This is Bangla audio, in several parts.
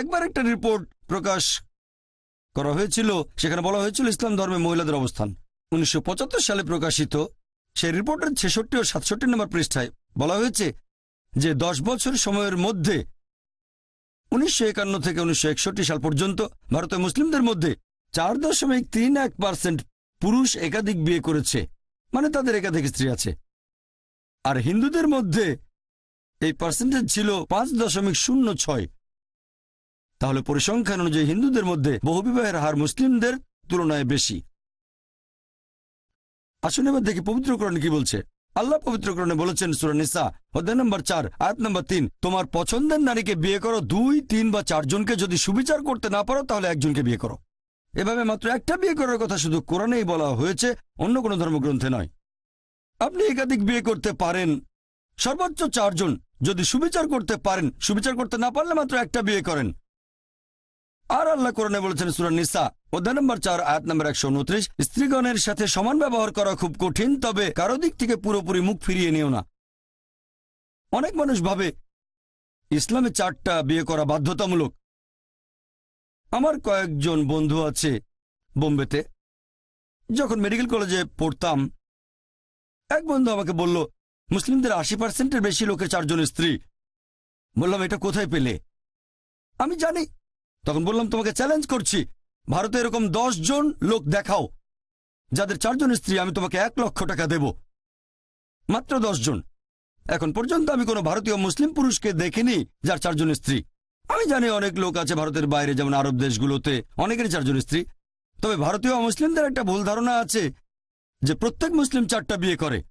একবার একটা রিপোর্ট প্রকাশ করা হয়েছিল, সেখানে বলা হয়েছিল ইসলাম ধর্মে মহিলাদের অবস্থান। উনিশশো পঁচাত্তর সালে প্রকাশিত সেই রিপোর্টের ছেষট্টি ও সাতষট্টি নম্বর পৃষ্ঠায় বলা হয়েছে যে দশ বছর সময়ের মধ্যে উনিশশো একান্ন থেকে উনিশশো একষট্টি সাল পর্যন্ত ভারতের মুসলিমদের মধ্যে চার দশমিক তিন এক পার্সেন্ট পুরুষ একাধিক বিয়ে করেছে মানে তাদের একাধিক স্ত্রী আছে। আর হিন্দুদের মধ্যে এই পার্সেন্টেজ ছিল পাঁচ দশমিক শূন্য ছয়। তাহলে পরিসংখ্যান অনুযায়ী হিন্দুদের মধ্যে বহুবিবাহের হার মুসলিমদের তুলনায় বেশি। আসুন এবার দেখি পবিত্রকরণ কি বলছে। আল্লাহ পবিত্রকরণে বলেছেন সুরানিসা অধ্যায় নম্বর চার, আয়াত নম্বর তিন, তোমার পছন্দের নারীকে বিয়ে করো দুই, তিন বা চারজনকে যদি সুবিচার করতে না পারো, তাহলে একজনকে বিয়ে করো। এভাবে মাত্র একটা বিয়ে করার কথা শুধু কোরআনেই বলা হয়েছে, অন্য কোনো ধর্মগ্রন্থে নয়। আপনি একাধিক বিয়ে করতে পারেন, সর্বোচ্চ চারজন যদি সুবিচার করতে পারেন, সুবিচার করতে না পারলে মাত্র একটা বিয়ে করেন। আর আল্লাহ কোরআনে বলেছেন সুরা নিসা, অধ্যায় নম্বর চার, আয়াত নম্বর একশো উনত্রিশ, স্ত্রীগণের সাথে সমান ব্যবহার করা খুব কঠিন, তবে কারও দিক থেকে পুরোপুরি মুখ ফিরিয়ে নিও না। অনেক মানুষ ভাবে, ইসলামে চারটা বিয়ে করা বাধ্যতামূলক। আমার কয়েকজন বন্ধু আছে বোম্বেতে। যখন মেডিকেল কলেজে পড়তাম, এক বন্ধু আমাকে বলল, মুসলিমদের আশি পার্সেন্টের বেশি লোকের চারজন স্ত্রী। বললাম, এটা কোথায় পেলে? আমি জানি তখন বললাম, তোমাকে চ্যালেঞ্জ করছি। ভারতে এরকম দশ জন লোক দেখাও। যাদের চারজন স্ত্রী, আমি তোমাকে এক লক্ষ টাকা দেব। মাত্র দশ জন। এখন পর্যন্ত আমি কোনো ভারতীয় মুসলিম পুরুষকে দেখিনি যার চারজন স্ত্রী। আমি জানি অনেক লোক আছে ভারতের বাইরে, যেমন আরব দেশগুলোতে অনেকেরই চারজন স্ত্রী। তবে ভারতীয় মুসলিমদের একটা ভুল ধারণা আছে যে প্রত্যেক মুসলিম চারটা বিয়ে করে।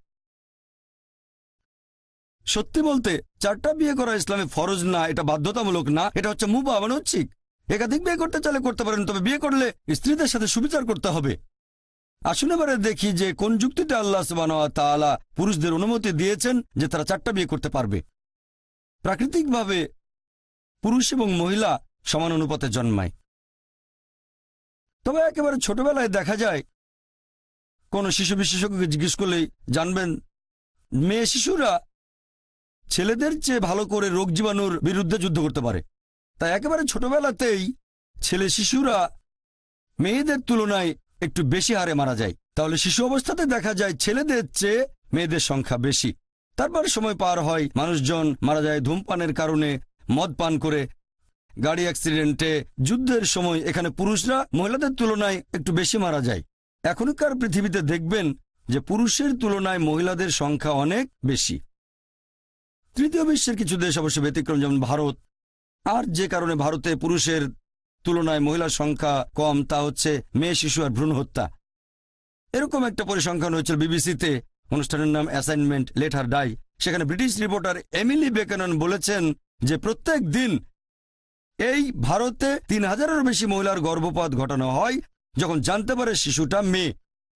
সত্যি বলতে, চারটা বিয়ে করা ইসলামে ফরজ না, এটা বাধ্যতামূলক না, এটা হচ্ছে মুবা মানে ঐচ্ছিক। একাধিক বিয়ে করতে চাইলে করতে পারেন, তবে বিয়ে করলে স্ত্রীদের সাথে সুবিচার করতে হবে। আসুন এবারে দেখি যে কোন যুক্তিতে আল্লাহ তাআলা পুরুষদের অনুমতি দিয়েছেন যে তারা চারটা বিয়ে করতে পারবে। প্রাকৃতিকভাবে পুরুষ এবং মহিলা সমান অনুপাতে জন্মায়। তবে একেবারে ছোটবেলায় দেখা যায়, কোন শিশু বিশেষজ্ঞকে জিজ্ঞেস করলেই জানবেন, মেয়ে শিশুরা ছেলেদের চেয়ে ভালো করে রোগ জীবাণুর বিরুদ্ধে যুদ্ধ করতে পারে। তাই একেবারে ছোটবেলাতেই ছেলে শিশুরা মেয়েদের তুলনায় একটু বেশি হারে মারা যায়। তাহলে শিশু অবস্থাতে দেখা যায় ছেলেদের চেয়ে মেয়েদের সংখ্যা বেশি। তারপরে সময় পার হয়, মানুষজন মারা যায় ধূমপানের কারণে, মদ পান করে, গাড়ি অ্যাক্সিডেন্টে, যুদ্ধের সময় এখানে পুরুষরা মহিলাদের তুলনায় একটু বেশি মারা যায়। এখনকার পৃথিবীতে দেখবেন যে পুরুষের তুলনায় মহিলাদের সংখ্যা অনেক বেশি। তৃতীয় বিশ্বের কিছু দেশ অবশ্য ব্যতিক্রম, যেমন ভারত আর যে কারণে ভারতে পুরুষের তুলনায় মহিলার সংখ্যা কম, তা হচ্ছে মেয়ে, শিশু আর ভ্রূণ হত্যা। এরকম একটা পরিসংখ্যান হয়েছিল বিবিসিতে। অনুষ্ঠানের নাম অ্যাসাইনমেন্ট লেটার ডাই সেখানে ব্রিটিশ রিপোর্টার এমিলি বেকানন বলেছেন যে প্রত্যেক দিন এই ভারতে তিন হাজারেরও বেশি মহিলার গর্ভপাত ঘটানো হয়, যখন জানতে পারে শিশুটা মেয়ে।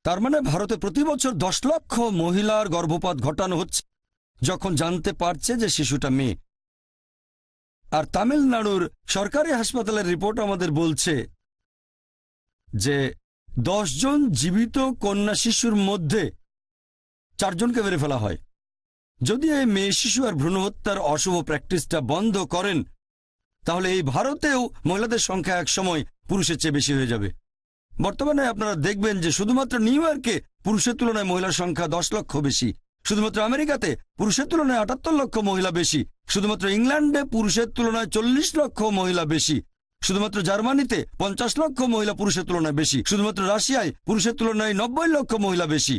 তার মানে ভারতে প্রতি বছর দশ লক্ষ মহিলার গর্ভপাত ঘটানো হচ্ছে, যখন জানতে পারছে যে শিশুটা মেয়ে। আর তামিলনাড়ুর সরকারি হাসপাতালের রিপোর্ট আমাদের বলছে যে জন জীবিত কন্যা শিশুর মধ্যে চারজনকে মেরে ফেলা হয়। যদি এই মেয়ে শিশু আর ভ্রূণ হত্যার অশুভ প্র্যাকটিসটা বন্ধ করেন, তাহলে এই ভারতেও মহিলাদের সংখ্যা এক সময় পুরুষের চেয়ে বেশি হয়ে যাবে। বর্তমানে আপনারা দেখবেন যে শুধুমাত্র নিউ ইয়র্কে পুরুষের তুলনায় মহিলার সংখ্যা দশ লক্ষ বেশি। শুধুমাত্র আমেরিকাতে পুরুষের তুলনায় আটাত্তর লক্ষ মহিলা বেশি। শুধুমাত্র ইংল্যান্ডে পুরুষের তুলনায় চল্লিশ লক্ষ মহিলা বেশি। শুধুমাত্র জার্মানিতে পঞ্চাশ লক্ষ মহিলা পুরুষের তুলনায় বেশি। শুধুমাত্র রাশিয়ায় পুরুষের তুলনায় নব্বই লক্ষ মহিলা বেশি।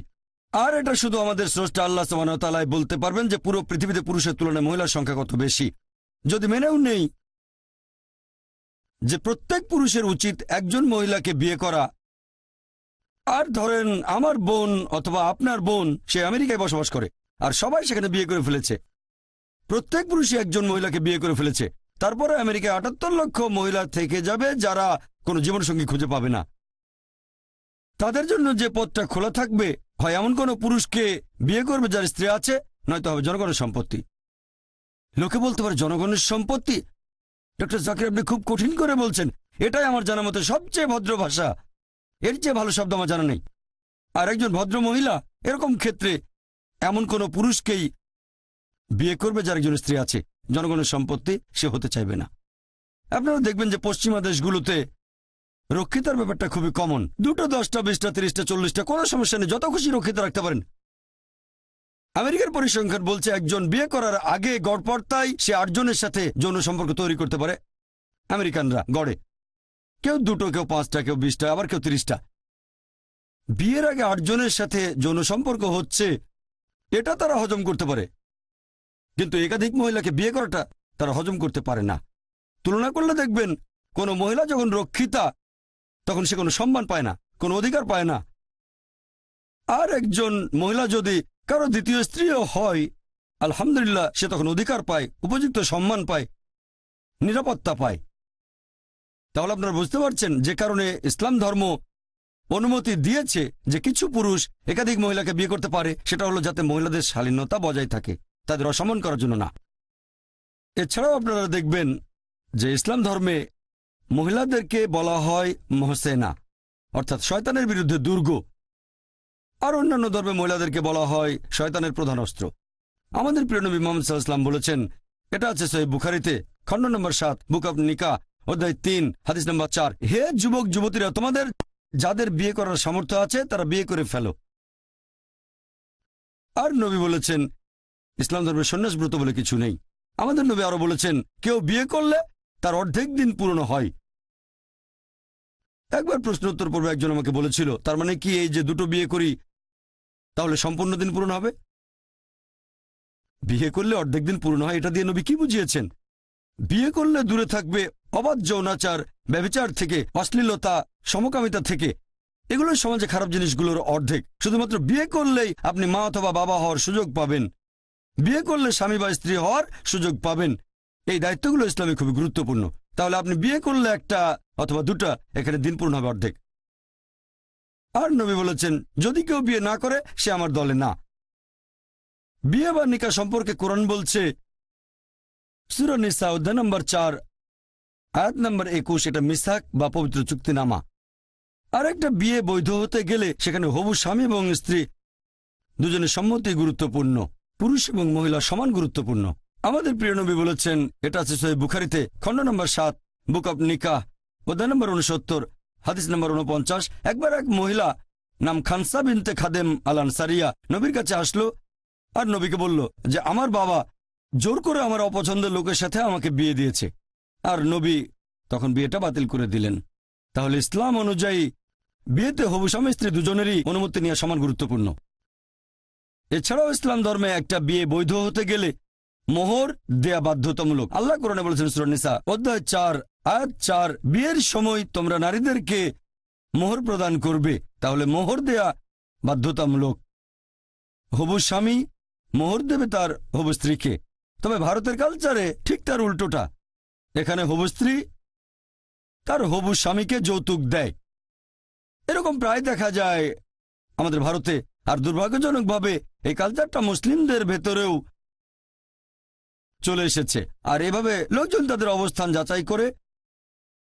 আর এটা শুধু আমাদের স্রষ্টা আল্লাহ সমানতালায় বলতে পারবেন যে পুরো পৃথিবীতে পুরুষের তুলনায় মহিলার সংখ্যা কত বেশি। যদি মেনেও নেই যে প্রত্যেক পুরুষের উচিত একজন মহিলাকে বিয়ে করা আর ধরেন আমার বোন অথবা আপনার বোন, সে আমেরিকায় বসবাস করে, আর সবাই সেখানে বিয়ে করে ফেলেছে। প্রত্যেক পুরুষই একজন মহিলাকে বিয়ে করে ফেলেছে। তারপরে আমেরিকায় আটাত্তর লক্ষ মহিলা থেকে যাবে যারা কোনো জীবনসঙ্গী খুঁজে পাবে না। তাদের জন্য যে পথটা খোলা থাকবে, হয় এমন কোনো পুরুষকে বিয়ে করবে যার স্ত্রী আছে, নয়তো হবে জনগণের সম্পত্তি। লোকে বলতে পারে জনগণের সম্পত্তি? ডক্টর জাকির আপনি খুব কঠিন করে বলছেন। এটাই আমার জানা মতে সবচেয়ে ভদ্র ভাষা। এর চেয়ে ভালো শব্দ আমার জানা নেই। আর একজন ভদ্র মহিলা এরকম ক্ষেত্রে এমন কোনো পুরুষকেই বিয়ে করবে যার একজন স্ত্রী আছে। জনগণের সম্পত্তি সে হতে চাইবে না। আপনারা দেখবেন যে পশ্চিমা দেশগুলোতে রক্ষিতার ব্যাপারটা খুবই কমন দুটো দশটা, বিশটা, তিরিশটা, চল্লিশটা, কোনো সমস্যা নেই। যত খুশি রক্ষিত রাখতে পারেন। আমেরিকার পরিসংখ্যান বলছে, একজন বিয়ে করার আগে গড়পড়তায় সে আটজনের সাথে যৌন সম্পর্ক তৈরি করতে পারে। আমেরিকানরা গড়ে। কেউ দুটো, কেউ পাঁচটা, কেউ বিশটা, আবার কেউ তিরিশটা। বিয়ের আগে আটজনের সাথে যৌন সম্পর্ক হচ্ছে, এটা তারা হজম করতে পারে। কিন্তু একাধিক মহিলাকে বিয়ে করাটা তারা হজম করতে পারে না। তুলনা করলে দেখবেন, কোনো মহিলা যখন রক্ষিতা, তখন সে কোনো সম্মান পায় না, কোনো অধিকার পায় না। আর একজন মহিলা যদি কারও দ্বিতীয় স্ত্রীও হয়, আলহামদুলিল্লাহ সে তখন অধিকার পায়, উপযুক্ত সম্মান পায়, নিরাপত্তা পায়। তাহলে আপনারা বুঝতে পারছেন যে কারণে ইসলাম ধর্ম অনুমতি দিয়েছে যে কিছু পুরুষ একাধিক মহিলাকে বিয়ে করতে পারে, সেটা হলো যাতে মহিলাদের শালীনতা বজায় থাকে, তাদের অসম্মান করার জন্য না। এছাড়াও আপনারা দেখবেন যে ইসলাম ধর্মে মহিলাদেরকে বলা হয় মহসেনা, অর্থাৎ শয়তানের বিরুদ্ধে দুর্গ। আর অন্যান্য ধর্মে মহিলাদেরকে বলা হয় শয়তানের প্রধান অস্ত্র। আমাদের প্রিয় নবী মোহাম্মদ সাল্লাম বলেছেন, এটা আছে সহি বুখারিতে, খণ্ড নম্বর সাত, বুক অব নিকা অধ্যায় তিন, হাদিস নম্বর চার। হে যুবক, যুবতীরা, তোমাদের যাদের বিয়ে করার সামর্থ্য আছে, তারা বিয়ে করে ফেলো। আর নবী বলেছেন, ইসলাম ধর্মের সন্ন্যাস ব্রত বলে কিছু নেই। আমাদের নবী আরও বলেছেন, কেউ বিয়ে করলে তার অর্ধেক দিন পূর্ণ হয়। একবার প্রশ্ন উত্তর পূর্বে একজন আমাকে বলেছিল, তার মানে কি এই যে দুটো বিয়ে করি, তাহলে সম্পূর্ণ দিন পূরণ হবে? বিয়ে করলে অর্ধেক দিন পূর্ণ হয়, এটা দিয়ে নবী কি বুঝিয়েছেন? বিয়ে করলে দূরে থাকবে অবাধ যৌনাচার ব্যবিচার থেকে, অশ্লীলতা, সমকামিতা থেকে। এগুলো সমাজে খারাপ জিনিসগুলোর অর্ধেক। শুধুমাত্র বিয়ে করলেই আপনি মা অথবা বাবা হওয়ার সুযোগ পাবেন। বিয়ে করলে স্বামী বা স্ত্রী হওয়ার সুযোগ পাবেন। এই দায়িত্বগুলো ইসলামে খুবই গুরুত্বপূর্ণ। তাহলে আপনি বিয়ে করলে একটা অথবা দুটা, এখানে দিন পূর্ণ হবে অর্ধেক। আর নবী বলেছেন, যদি কেউ বিয়ে না করে, সে আমার দলে না। বিয়ে বা নিকা সম্পর্কে কোরআন বলছে সুরনিসা অধ্যায় নম্বর চার আয়াত নম্বর একুশ, এটা মিসাক বা পবিত্র চুক্তিনামা। আর একটা বিয়ে বৈধ হতে গেলে সেখানে হবু স্বামী এবং স্ত্রী দুজনের সম্মতি গুরুত্বপূর্ণ, পুরুষ এবং মহিলা সমান গুরুত্বপূর্ণ। আমাদের প্রিয় নবী বলেছেন, এটা আছে সহি বুখারিতে, খণ্ড নম্বর সাত, বুক অব নিকা অধ্যায় নম্বর উনসত্তর হাদিস নম্বর উনপঞ্চাশ একবার এক মহিলা নাম খানসা বিনতে খাদেম আলান সারিয়া নবীর কাছে আসলো আর নবীকে বলল যে, আমার বাবা জোর করে আমার অপছন্দের লোকের সাথে আমাকে বিয়ে দিয়েছে। আর নবী তখন বিয়েটা বাতিল করে দিলেন। তাহলে ইসলাম অনুযায়ী বিয়েতে হবু স্বামী স্ত্রী দুজনেরই অনুমতি নেওয়া সমান গুরুত্বপূর্ণ। এছাড়াও ইসলাম ধর্মে একটা বিয়ে বৈধ হতে গেলে মোহর দেয়া বাধ্যতামূলক। আল্লাহ কোরআনে বলেছেন সুরনিসা অধ্যায় চার, আয়াত চার, বিয়ের সময় তোমরা নারীদেরকে মোহর প্রদান করবে, তাহলে মোহর দেয়া বাধ্যতামূলক। হবু স্বামী মোহর দেবে তার হবু স্ত্রীকে। তবে ভারতের কালচারে ঠিক তার উল্টোটা। এখানে হবু স্ত্রী, তার হবু স্বামীকে যৌতুক দেয়। এরকম প্রায় দেখা যায় আমাদের ভারতে, আর দুর্ভাগ্যজনকভাবে এই কালচারটা মুসলিমদের ভেতরেও চলে এসেছে। আর এভাবে লোকজন তাদের অবস্থান যাচাই করে,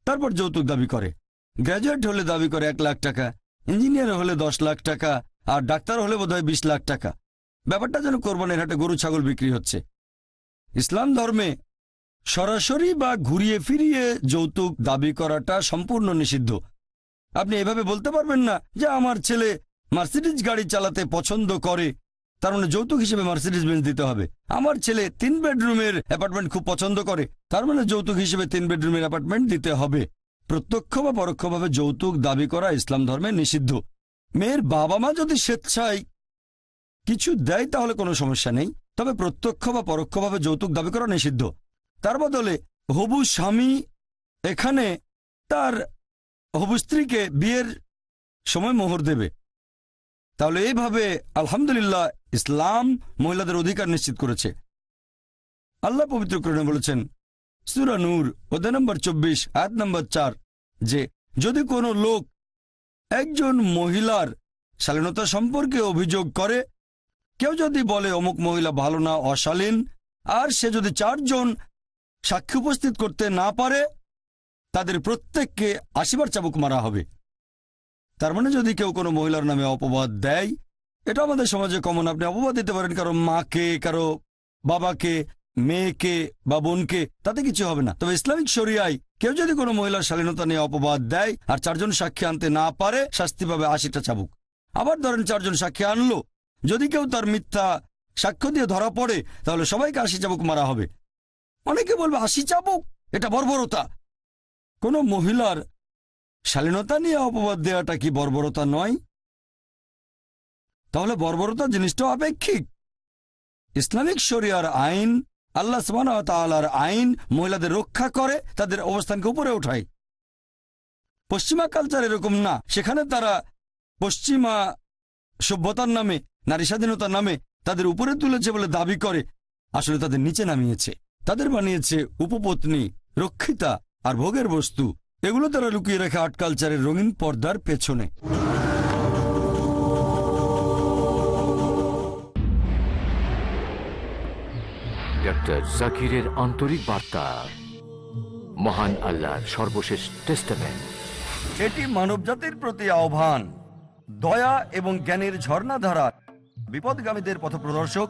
তারপর যৌতুক দাবি করে। গ্র্যাজুয়েট হলে দাবি করে এক লাখ টাকা, ইঞ্জিনিয়ার হলে দশ লাখ টাকা, আর ডাক্তার হলে বোধহয় বিশ লাখ টাকা। ব্যাপারটা যেন কোরবানির হাটে গরু ছাগল বিক্রি হচ্ছে। ইসলাম ধর্মে সরাসরি বা ঘুরিয়ে ফিরিয়ে যৌতুক দাবি করাটা সম্পূর্ণ নিষিদ্ধ। আপনি এভাবে বলতে পারবেন না যে আমার ছেলে মার্সিডিজ গাড়ি চালাতে পছন্দ করে, তার মানে যৌতুক হিসেবে মার্সিডিজ বেঞ্চ দিতে হবে। আমার ছেলে তিন বেডরুমের অ্যাপার্টমেন্ট খুব পছন্দ করে, তার মানে যৌতুক হিসেবে তিন বেডরুমের অ্যাপার্টমেন্ট দিতে হবে। প্রত্যক্ষ বা পরোক্ষভাবে যৌতুক দাবি করা ইসলাম ধর্মে নিষিদ্ধ। মেয়ের বাবা মা যদি স্বেচ্ছায় কিছু দেয় তাহলে কোনো সমস্যা নেই, তবে প্রত্যক্ষ বা পরোক্ষভাবে যৌতুক দাবি করা নিষিদ্ধ। তার বদলে হবু স্বামী এখানে তার হবু স্ত্রীকে বিয়ের সময় মোহর দেবে। তাহলে এইভাবে আলহামদুলিল্লাহ ইসলাম মহিলাদের অধিকার নিশ্চিত করেছে। আল্লাহ পবিত্র করণে বলেছেন, সুরা নূর, অধ্যায় নম্বর চব্বিশ, আয়াত নম্বর চার, যে যদি কোনো লোক একজন মহিলার শালীনতা সম্পর্কে অভিযোগ করে, কেউ যদি বলে অমুক মহিলা ভালো না, অশালীন, আর সে যদি চারজন সাক্ষী উপস্থিত করতে না পারে, তাদের প্রত্যেককে আশিবার চাবুক মারা হবে। তার মানে যদি কেউ কোনো মহিলার নামে অপবাদ দেয়, এটা আমাদের সমাজে কমন। আপনি অপবাদ দিতে পারেন কারও মাকে, কারও বাবাকে, মেয়েকে বা বোনকে, তাতে কিছু হবে না। তবে ইসলামিক শরিয়ায় কেউ যদি কোনো মহিলার শালীনতা নিয়ে অপবাদ দেয় আর চারজন সাক্ষী আনতে না পারে, শাস্তি পাবে আশিটা চাবুক। আবার ধরেন চারজন সাক্ষী আনলো, যদি কেউ তার মিথ্যা সাক্ষ্য দিয়ে ধরা পড়ে, তাহলে সবাইকে আশি চাবুক মারা হবে। অনেকে বলবে, আশি চাবুক, এটা বর্বরতা। কোনো মহিলার শালীনতা নিয়ে অপবাদ দেওয়াটা কি বর্বরতা নয়? তাহলে বর্বরতা জিনিসটা আপেক্ষিক। ইসলামিক শরিয়ার আইন, আল্লাহ তাআলার আইন মহিলাদের রক্ষা করে, তাদের অবস্থানকে উপরে ওঠায় পশ্চিমা কালচার এরকম না। সেখানে তারা পশ্চিমা সভ্যতার নামে, নারী স্বাধীনতার নামে তাদের উপরে তুলেছে বলে দাবি করে। আসলে তাদের নিচে নামিয়েছে। তাদের বানিয়েছে উপপত্নী রক্ষিতা আর ভোগের বস্তু। এগুলো তারা লুকিয়ে রাখে আর্ট কালচারের রঙিন পর্দার পেছনে। ডক্টর জাকিরের আন্তরিক বার্তা। মহান আল্লাহর সর্বশেষ টেস্টামেন্ট এটি মানবজাতির প্রতি আহ্বান। দয়া এবং জ্ঞানের ঝর্ণাধারা বিপদগামীদের পথপ্রদর্শক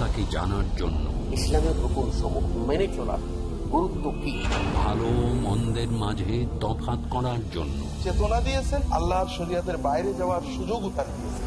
সৃষ্টিকর্তাকে জানার জন্য। ইসলামের হুকুম সমূহ মেনে চলার গুরুত্ব কি? ভালো মন্দের মাঝে তফাৎ করার জন্য। চেতনা দিয়েছেন আল্লাহর শরীয়তের বাইরে যাওয়ার সুযোগও তার দিয়েছেন।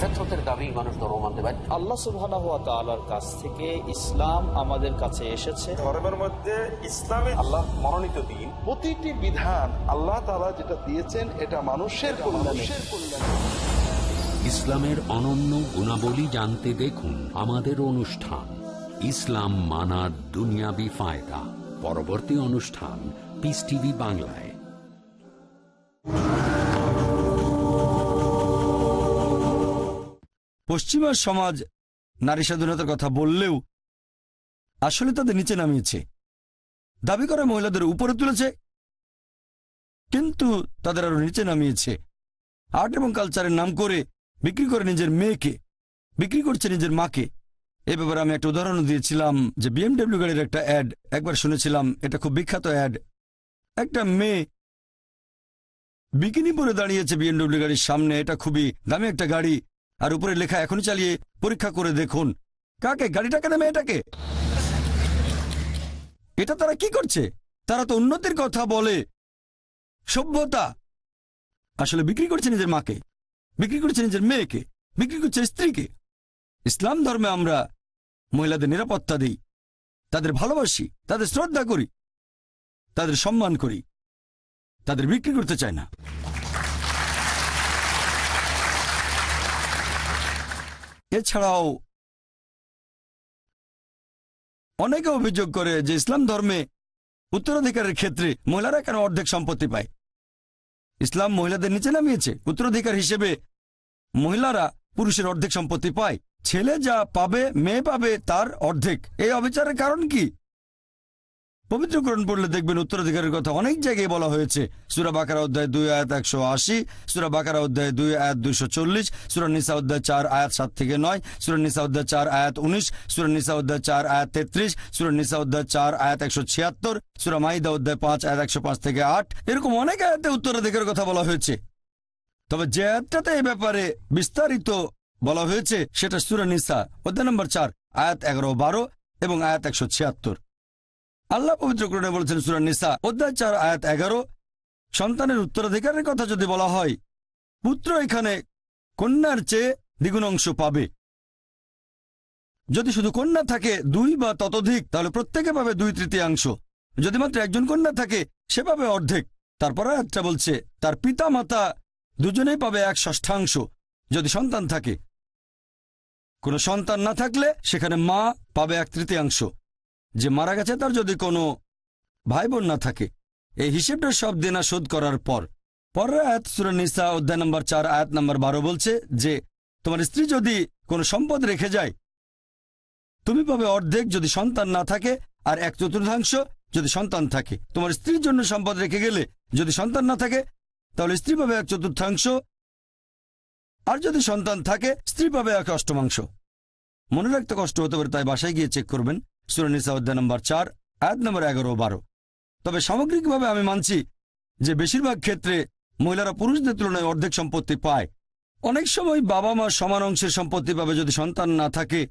ফেতরতের দাবি মানুষ ধর্ম মানতে পারে আল্লাহ সুবাহ কাছ থেকে ইসলাম আমাদের কাছে এসেছে। ধর্মের মধ্যে ইসলামী আল্লাহ মনোনীত দিন। প্রতিটি বিধান আল্লাহ তাআলা যেটা দিয়েছেন এটা মানুষের কল্যাণে। ইসলামের অনন্য গুণাবলী জানতে দেখুন আমাদের অনুষ্ঠান ইসলাম মানার দুনিয়াবি ফায়দা। পরবর্তী অনুষ্ঠান পিস টিভি বাংলায়। পশ্চিমা সমাজ নারী স্বাধীনতার কথা বললেও আসলে তাদের নিচে নামিয়েছে। দাবি করে মহিলাদের উপরে তুলেছে, কিন্তু তাদের আরও নিচে নামিয়েছে। আর্ট এবং কালচারের নাম করে বিক্রি করে নিজের মেয়েকে, বিক্রি করছে নিজের মাকে। এ ব্যাপারে আমি একটা উদাহরণ দিয়েছিলাম যে বিএমডব্লিউ গাড়ির একটা অ্যাড একবার শুনেছিলাম, এটা খুব বিখ্যাত অ্যাড একটা মেয়ে বিকিনি পরে দাঁড়িয়েছে বিএমডব্লিউ গাড়ির সামনে, এটা খুবই দামি একটা গাড়ি আর উপরে লেখা এখনই চালিয়ে পরীক্ষা করে দেখুন। কাকে? গাড়িটাকে না মেয়েটাকে? এটা তারা কি করছে? তারা তো উন্নতির কথা বলে। সভ্যতা। আসলে বিক্রি করছে নিজের মাকে, বিক্রি করছে নিজের মেয়েকে, বিক্রি করছে স্ত্রীকে। ইসলাম ধর্মে আমরা মহিলাদের নিরাপত্তা দিই, তাদের ভালোবাসি, তাদের শ্রদ্ধা করি, তাদের সম্মান করি, তাদের বিক্রি করতে চায় না। এছাড়াও অনেকে অভিযোগ করে যে ইসলাম ধর্মে উত্তরাধিকারের ক্ষেত্রে মহিলারা কেন অর্ধেক সম্পত্তি পায়? ইসলাম মহিলাদের নিচে নামিয়েছে। উত্তরাধিকার হিসেবে মহিলারা পুরুষের অর্ধেক সম্পত্তি পায়। ছেলে যা পাবে, মেয়ে পাবে তার অর্ধেক। এই অবিচারের কারণ কি? পবিত্রকরণ পড়লে দেখবেন উত্তরাধিকারের কথা অনেক জায়গায় বলা হয়েছে। সুরা বাকারা অধ্যায় দুই আয়াত একশো আশি, সুরা বাকারা অধ্যায় দুই আয়াত দুইশো চল্লিশ, সুরা নিসা অধ্যায় চার আয়াত সাত থেকে নয়, সুরা নিসা অধ্যায় চার আয়াত উনিশ, সুরা নিসা অধ্যায় চার আয়াত তেত্রিশ, সুরা নিসা অধ্যায় চার আয়াত একশো ছিয়াত্তর, সুরা মাহিদা অধ্যায় পাঁচ আয়াত একশো পাঁচ থেকে আট, এরকম অনেক আয়াতে উত্তরাধিকারের কথা বলা হয়েছে। তবে যে আয়াতটাতে এই ব্যাপারে বিস্তারিত বলা হয়েছে, সেটা সুরা নিসা, অধ্যায় নম্বর চার, আয়াত এগারো বারো এবং আয়াত একশো ছিয়াত্তর। আল্লাহ পবিত্র করণে বলেছেন সুরা নিসা, অধ্যায় চার, আয়াত এগারো। সন্তানের উত্তরাধিকারের কথা যদি বলা হয়, পুত্র এখানে কন্যার চেয়ে দ্বিগুণ অংশ পাবে। যদি শুধু কন্যা থাকে দুই বা ততোধিক, তাহলে প্রত্যেকে পাবে দুই তৃতীয়াংশ। যদি মাত্র একজন কন্যা থাকে, সে পাবে অর্ধেক। তারপর একটা বলছে, তার পিতা মাতা দুজনেই পাবে এক ষষ্ঠাংশ, যদি সন্তান থাকে। কোনো সন্তান না থাকলে, সেখানে মা পাবে এক তৃতীয়াংশ। যে মারা গেছে তার যদি কোনো ভাই বোন না থাকে। এই হিসেবটা সব দেনা শোধ করার পর। পরের আয়াত সুরা নিসা অধ্যায় নম্বর চার, আয়াত নম্বর বারো বলছে যে, তোমার স্ত্রী যদি কোনো সম্পদ রেখে যায়, তুমি পাবে অর্ধেক যদি সন্তান না থাকে আর এক চতুর্থাংশ যদি সন্তান থাকে। তোমার স্ত্রীর জন্য সম্পদ রেখে গেলে যদি সন্তান না থাকে, তাহলে স্ত্রী পাবে এক চতুর্থাংশ আর যদি সন্তান থাকে, স্ত্রী পাবে এক অষ্টমাংশ। মনে রাখতে কষ্ট হতে পারে, তাই বাসায় গিয়ে চেক করবেন। সুরনিসা অধ্যায় নম্বর চার, আয়াত নম্বর এগারো বারো। তবে সামগ্রিকভাবে আমি মানছি যে বেশিরভাগ ক্ষেত্রে মহিলারা পুরুষদের তুলনায় অর্ধেক সম্পত্তি পায়। অনেক সময় বাবা মা সমান অংশের সম্পত্তি পাবে যদি সন্তান না থাকে।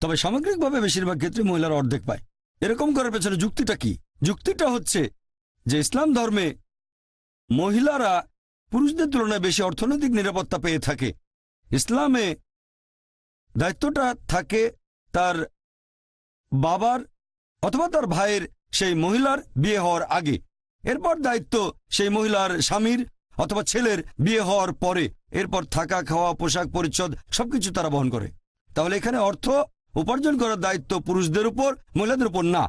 তবে সামগ্রিকভাবে বেশিরভাগ ক্ষেত্রে মহিলারা অর্ধেক পায়। এরকম করার পেছনে যুক্তিটা কি? যুক্তিটা হচ্ছে যে ইসলাম ধর্মে মহিলারা পুরুষদের তুলনায় বেশি অর্থনৈতিক নিরাপত্তা পেয়ে থাকে। ইসলামে দায়িত্বটা থাকে তার বাবার অথবা তার ভাইয়ের সেই মহিলার বিয়ে হওয়ার আগে। এরপর দায়িত্ব সেই মহিলার স্বামীর অথবা ছেলের বিয়ে হওয়ার পরে এরপর থাকা, খাওয়া, পোশাক পরিচ্ছদ সবকিছু তারা বহন করে। তাহলে এখানে অর্থ উপার্জন করার দায়িত্ব পুরুষদের উপর, মহিলাদের উপর না।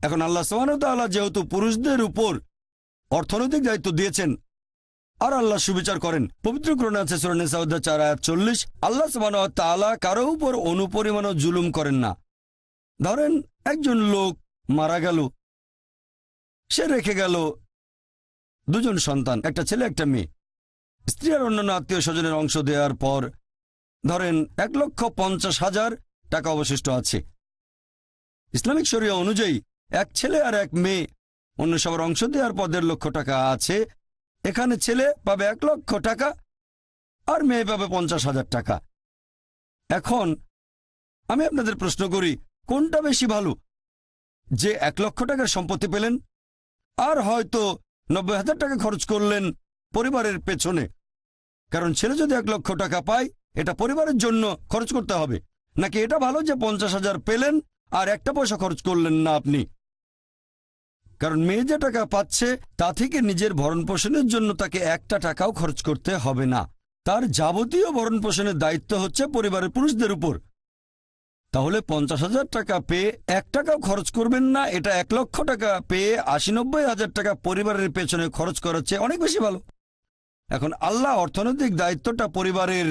এখন আল্লাহ সোহানুতাল্লাহ যেহেতু পুরুষদের উপর অর্থনৈতিক দায়িত্ব দিয়েছেন আর আল্লাহ সুবিচার করেন। পবিত্র গ্রহণ আছে সাউদ্দা চার আয়াত চল্লিশ। আল্লাহ সমান তালা কারও উপর অনুপরিমাণও জুলুম করেন না। ধরেন একজন লোক মারা গেল, সে রেখে গেল দুজন সন্তান, একটা ছেলে, একটা মেয়ে। স্ত্রী আর অন্যান্য আত্মীয় স্বজনের অংশ দেওয়ার পর ধরেন এক লক্ষ পঞ্চাশ হাজার টাকা অবশিষ্ট আছে। ইসলামিক শরিয়া অনুযায়ী এক ছেলে আর এক মেয়ে অন্য সবার অংশ দেওয়ার পর দেড় লক্ষ টাকা আছে। এখানে ছেলে পাবে এক লক্ষ টাকা আর মেয়ে পাবে পঞ্চাশ হাজার টাকা। এখন আমি আপনাদের প্রশ্ন করি, কোনটা বেশি ভালো? যে এক লক্ষ টাকার সম্পত্তি পেলেন আর হয়তো নব্বই হাজার টাকা খরচ করলেন পরিবারের পেছনে। কারণ ছেলে যদি এক লক্ষ টাকা পায়, এটা পরিবারের জন্য খরচ করতে হবে। নাকি এটা ভালো যে পঞ্চাশ হাজার পেলেন আর একটা পয়সা খরচ করলেন না আপনি? কারণ মেয়ে যে টাকা পাচ্ছে, তা থেকে নিজের ভরণ পোষণের জন্য তাকে একটা টাকাও খরচ করতে হবে না। তার যাবতীয় ভরণ পোষণের দায়িত্ব হচ্ছে পরিবারের পুরুষদের উপর। তাহলে পঞ্চাশ হাজার টাকা পেয়ে এক টাকাও খরচ করবেন না, এটা এক লক্ষ টাকা পেয়ে আশি নব্বই হাজার টাকা পরিবারের পেছনে খরচ করার চেয়ে অনেক বেশি ভালো। এখন আল্লাহ অর্থনৈতিক দায়িত্বটা পরিবারের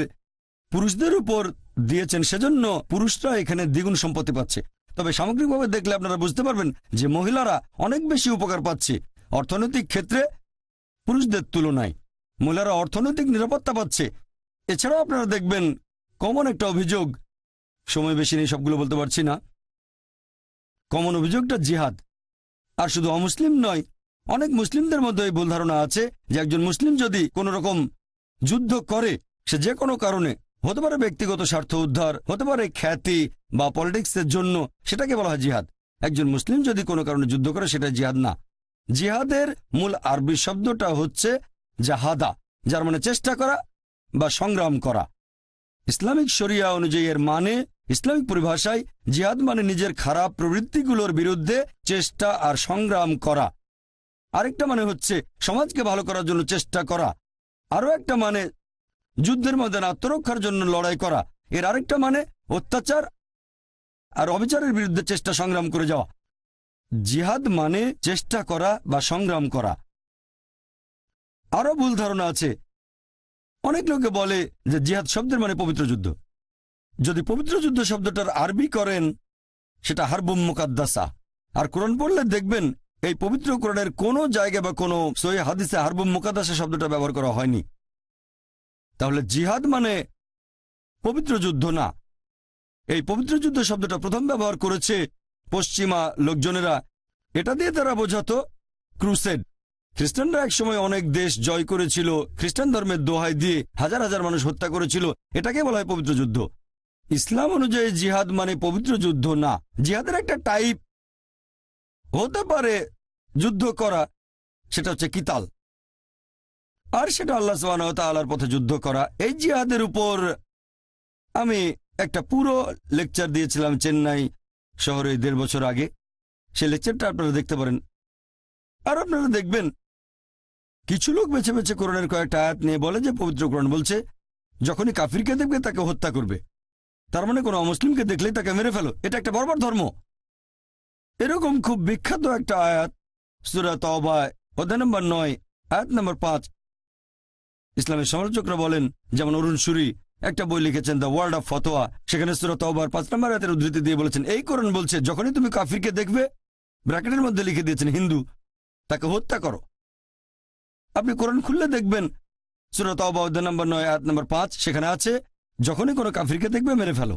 পুরুষদের উপর দিয়েছেন, সেজন্য পুরুষরা এখানে দ্বিগুণ সম্পত্তি পাচ্ছে। তবে সামগ্রিকভাবে দেখলে আপনারা বুঝতে পারবেন যে মহিলারা অনেক বেশি উপকার পাচ্ছে। অর্থনৈতিক ক্ষেত্রে পুরুষদের তুলনায় মহিলারা অর্থনৈতিক নিরাপত্তা পাচ্ছে। এছাড়াও আপনারা দেখবেন কমন একটা অভিযোগ, সময় বেশি নেই, সবগুলো বলতে পারছি না। কমন অভিযোগটা জিহাদ। আর শুধু অমুসলিম নয়, অনেক মুসলিমদের মধ্যে এই ভুল ধারণা আছে যে একজন মুসলিম যদি কোনো রকম যুদ্ধ করে, সে যে কোনো কারণে হতে পারে ব্যক্তিগত স্বার্থ উদ্ধার, হতে পারে খ্যাতি বা পলিটিক্সের জন্য সেটাকে বলা হয় জিহাদ। একজন মুসলিম যদি কোনো কারণে যুদ্ধ করে, সেটা জিহাদ না। জিহাদের মূল আরবি শব্দটা হচ্ছে জাহাদা, যার মানে চেষ্টা করা বা সংগ্রাম করা। ইসলামিক শরিয়া অনুযায়ী এর মানে ইসলামিক পরিভাষায় জিহাদ মানে নিজের খারাপ প্রবৃত্তিগুলোর বিরুদ্ধে চেষ্টা আর সংগ্রাম করা। আরেকটা মানে হচ্ছে সমাজকে ভালো করার জন্য চেষ্টা করা। আরও একটা মানে যুদ্ধের মধ্যে আত্মরক্ষার জন্য লড়াই করা। এর আরেকটা মানে অত্যাচার আর অবিচারের বিরুদ্ধে চেষ্টা সংগ্রাম করে যাওয়া। জিহাদ মানে চেষ্টা করা বা সংগ্রাম করা। আরও ভুল ধারণা আছে। অনেক লোকে বলে যে জিহাদ শব্দের মানে পবিত্র যুদ্ধ। যদি পবিত্র যুদ্ধ শব্দটার আরবি করেন, সেটা হারবুম মুকাদ্দাসা। আর কোরআন পড়লে দেখবেন, এই পবিত্র কোরআনের কোনো জায়গায় বা কোনো সহি হাদিসে হারবুম মুকাদ্দাসা শব্দটা ব্যবহার করা হয়নি। তাহলে জিহাদ মানে পবিত্র যুদ্ধ না। এই পবিত্র যুদ্ধ শব্দটা প্রথম ব্যবহার করেছে পশ্চিমা লোকজনেরা। এটা দিয়ে তারা বোঝাতো ক্রুসেড। খ্রিস্টানরা একসময় অনেক দেশ জয় করেছিল, খ্রিস্টান ধর্মের দোহাই দিয়ে হাজার হাজার মানুষ হত্যা করেছিল। এটাকে বলা হয় পবিত্র যুদ্ধ। ইসলাম অনুযায়ী জিহাদ মানে পবিত্র যুদ্ধ না। জিহাদের একটা টাইপ হতে পারে যুদ্ধ করা, সেটা হচ্ছে কিতাল। আর সেটা আল্লাহ আল্লাহর পথে যুদ্ধ করা, এই জিহাদের উপর আমি একটা পুরো লেকচার দিয়েছিলাম চেন্নাই শহরে দেড় বছর আগে। সে লেকচারটা আপনারা দেখতে পারেন। আর আপনারা দেখবেন, কিছু লোক বেছে বেছে কোরআনের কয়েকটা আয়াত নিয়ে বলে যে, পবিত্র কোরআন বলছে, যখনই কাফিরকে দেখবে, তাকে হত্যা করবে। তার মানে কোনো অমুসলিমকে দেখলেই তাকে মেরে ফেলো। এটা একটা বর্বর ধর্ম। এরকম খুব বিখ্যাত একটা আয়াত, সুরা তবায় অধ্যায় নম্বর নয়, আয়াত নম্বর পাঁচ ইসলামের সমালোচকরা বলেন, যেমন অরুণ সুরি, একটা বই লিখেছেন দ্য ওয়ার্ল্ড অফ ফতোয়া, সেখানে সুরত তওবার পাঁচ নম্বর আয়াতের উদ্ধৃতি দিয়ে বলেছেন, এই কোরআন বলছে, যখনই তুমি কাফিরকে দেখবে, ব্র্যাকেটের মধ্যে লিখে দিয়েছেন, হিন্দু, তাকে হত্যা করো। আপনি কোরআন খুললে দেখবেন সুরত অধ্যায় নম্বর নয় আট নম্বর পাঁচ, সেখানে আছে, যখনই কোনো কাফিরকে দেখবে, মেরে ফেলো।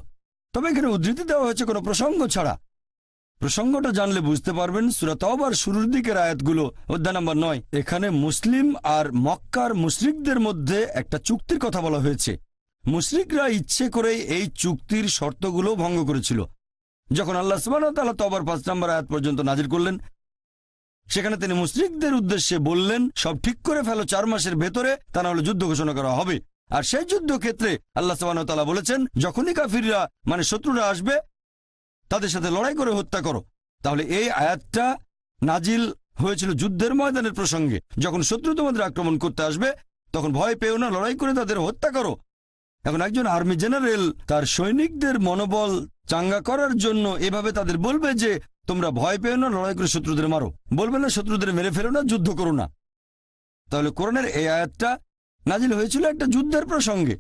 তবে এখানে উদ্ধৃতি দেওয়া হয়েছে কোনো প্রসঙ্গ ছাড়া। প্রসঙ্গটা জানলে বুঝতে পারবেন সুরাত আবার শুরুর দিকের আয়াতগুলো। অধ্যায় নম্বর নয়, এখানে মুসলিম আর মক্কার মুশরিকদের মধ্যে একটা চুক্তির কথা বলা হয়েছে। মুশরিকরা ইচ্ছে করে এই চুক্তির শর্তগুলো ভঙ্গ করেছিল। যখন আল্লাহ সুবাহ তবার পাঁচ নম্বর আয়াত পর্যন্ত নাজির করলেন, সেখানে তিনি মুশরিকদের উদ্দেশ্যে বললেন, সব ঠিক করে ফেলো, চার মাসের ভেতরে তা না হলে যুদ্ধ ঘোষণা করা হবে। আর সেই যুদ্ধক্ষেত্রে আল্লাহ সুবাহ বলেছেন, যখনই কাফিররা মানে শত্রুরা আসবে তাদের সাথে লড়াই করে হত্যা করো। তাহলে এই আয়াতটা নাজিল হয়েছিল যুদ্ধের ময়দানের প্রসঙ্গে। যখন শত্রু তোমাদের আক্রমণ করতে আসবে, তখন ভয় পেও না, লড়াই করে তাদের হত্যা করো। এখন একজন আর্মি জেনারেল তার সৈনিকদের মনোবল চাঙ্গা করার জন্য এভাবে তাদের বলবে যে, তোমরা ভয় পেও না, লড়াই করে শত্রুদের মারো। বলবে না, শত্রুদের মেরে ফেলো না, যুদ্ধ করো না। তাহলে কোরআনের এই আয়াতটা নাজিল হয়েছিল একটা যুদ্ধের প্রসঙ্গে।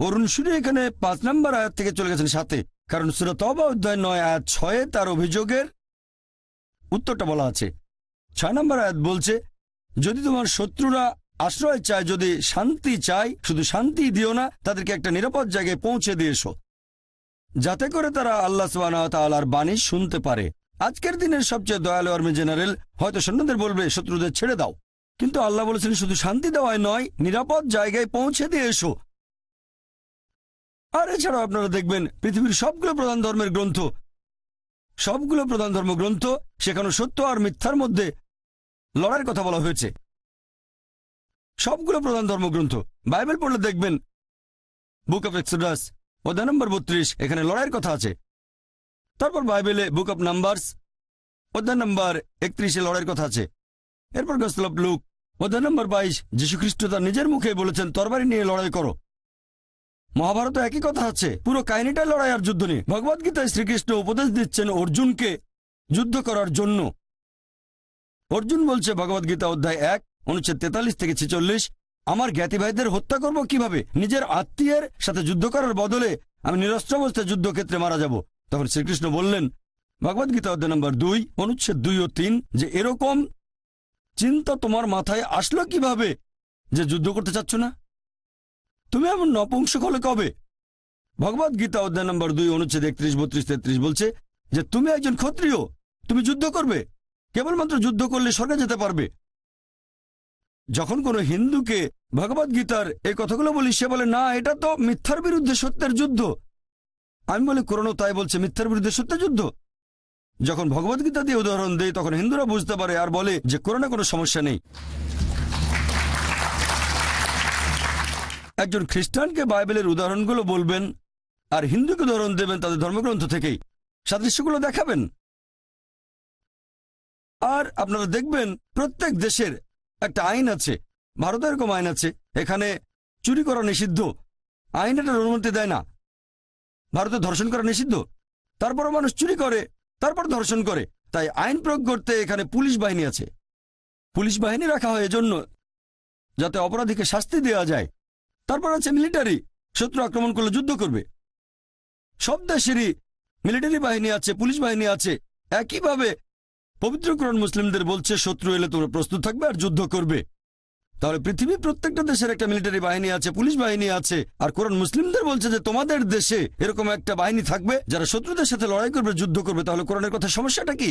অরুণ সুরি এখানে পাঁচ নম্বর আয়াত থেকে চলে গেছেন সাথে। কারণ সুরতবা অধ্যায় নয় আয়াত ছয়ে তার অভিযোগের উত্তরটা বলা আছে। ছয় নম্বর আয়াত বলছে, যদি তোমার শত্রুরা আশ্রয় চায়, যদি শান্তি চায়, শুধু শান্তি দিও না, তাদেরকে একটা নিরাপদ জায়গায় পৌঁছে দিয়ে এসো। যাতে করে তারা আল্লাহ তালার বাণী শুনতে পারে। আজকের দিনের সবচেয়ে দয়ালু আর্মি জেনারেল হয়তো সৈন্যদের বলবে, শত্রুদের ছেড়ে দাও। কিন্তু আল্লাহ বলেছেন, শুধু শান্তি দেওয়ায় নয়, নিরাপদ জায়গায় পৌঁছে দিয়ে এসো। আর এছাড়াও আপনারা দেখবেন পৃথিবীর সবগুলো প্রধান ধর্মের গ্রন্থ। সবগুলো প্রধান ধর্মগ্রন্থ সেখানে সত্য আর মিথ্যার মধ্যে লড়াইয়ের কথা বলা হয়েছে। সবগুলো প্রধান ধর্মগ্রন্থ বাইবেল পড়লে দেখবেন, বুক অফ এক্সোডাস, অধ্যায় নম্বর বত্রিশ, এখানে লড়াইয়ের কথা আছে। তারপর বাইবেলে বুক অফ নাম্বারস, অধ্যায় নম্বর একত্রিশে লড়াইয়ের কথা আছে। এরপর গসল অফ লুক, অধ্যায় নম্বর বাইশ যীশু খ্রিস্ট তার নিজের মুখে বলেছেন, তরবারি নিয়ে লড়াই করো। মহাভারত একই কথা আছে। পুরো কাহিনীটা লড়াই আর যুদ্ধ নিয়ে। ভগবদ গীতায় শ্রীকৃষ্ণ উপদেশ দিচ্ছেন অর্জুনকে যুদ্ধ করার জন্য। অর্জুন বলছে ভগবদ গীতা অধ্যায় এক, অনুচ্ছেদ তেতাল্লিশ থেকে ছেচল্লিশ, আমার জ্ঞাতি ভাইদের হত্যা করব কীভাবে? নিজের আত্মীয়ের সাথে যুদ্ধ করার বদলে আমি নিরস্ত্র অবস্থায় যুদ্ধক্ষেত্রে মারা যাব। তখন শ্রীকৃষ্ণ বললেন ভগবদ গীতা অধ্যায় নম্বর দুই, অনুচ্ছেদ দুই ও তিন, যে এরকম চিন্তা তোমার মাথায় আসলো কীভাবে? যে যুদ্ধ করতে চাচ্ছ না? তুমি এমন নপুংসক হলে কবে? ভগবদ গীতা অধ্যায় নম্বর দুই, অনুচ্ছেদ একত্রিশ, বত্রিশ, তেত্রিশ বলছে যে তুমি একজন ক্ষত্রিয়, তুমি যুদ্ধ করবে। কেবলমাত্র যুদ্ধ করলে স্বর্গে যেতে পারবে। যখন কোনো হিন্দুকে ভগবদ গীতার এই কথাগুলো বলি, সে বলে, না, এটা তো মিথ্যার বিরুদ্ধে সত্যের যুদ্ধ। আমি বলি, কোরআনও তাই বলছে, মিথ্যার বিরুদ্ধে সত্যের যুদ্ধ? যখন ভগবদ গীতা দিয়ে উদাহরণ দেয় তখন হিন্দুরা বুঝতে পারে আর বলে যে কোরআনে কোনো সমস্যা নেই। একজন খ্রিস্টানকে বাইবেলের উদাহরণগুলো বলবেন আর হিন্দুকে উদাহরণ দেবেন তাদের ধর্মগ্রন্থ থেকেই। সাদৃশ্যগুলো দেখাবেন। আর আপনারা দেখবেন প্রত্যেক দেশের একটা আইন আছে, ভারতে এরকম আইন আছে, এখানে চুরি করা নিষিদ্ধ। আইন এটার অনুমতি দেয় না। ভারতে ধর্ষণ করা নিষিদ্ধ। তারপরও মানুষ চুরি করে, তারপর ধর্ষণ করে। তাই আইন প্রয়োগ করতে এখানে পুলিশ বাহিনী আছে। পুলিশ বাহিনী রাখা হয় এজন্য যাতে অপরাধীকে শাস্তি দেওয়া যায়। তারপর আছে মিলিটারি শত্রু আক্রমণ করলে যুদ্ধ করবে। সব দেশেরই মিলিটারি বাহিনী আছে, পুলিশ বাহিনী আছে। একইভাবে পবিত্র কোরআন মুসলিমদের বলছে, শত্রু এলে তোমরা প্রস্তুত থাকবে আর যুদ্ধ করবে। তাহলে পৃথিবীর প্রত্যেকটা দেশের একটা মিলিটারি বাহিনী আছে, পুলিশ বাহিনী আছে, আর কোরআন মুসলিমদের বলছে যে, তোমাদের দেশে এরকম একটা বাহিনী থাকবে যারা শত্রুদের সাথে লড়াই করবে, যুদ্ধ করবে। তাহলে কোরআনের কথা সমস্যাটা কি?